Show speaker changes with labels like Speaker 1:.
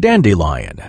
Speaker 1: dandelion.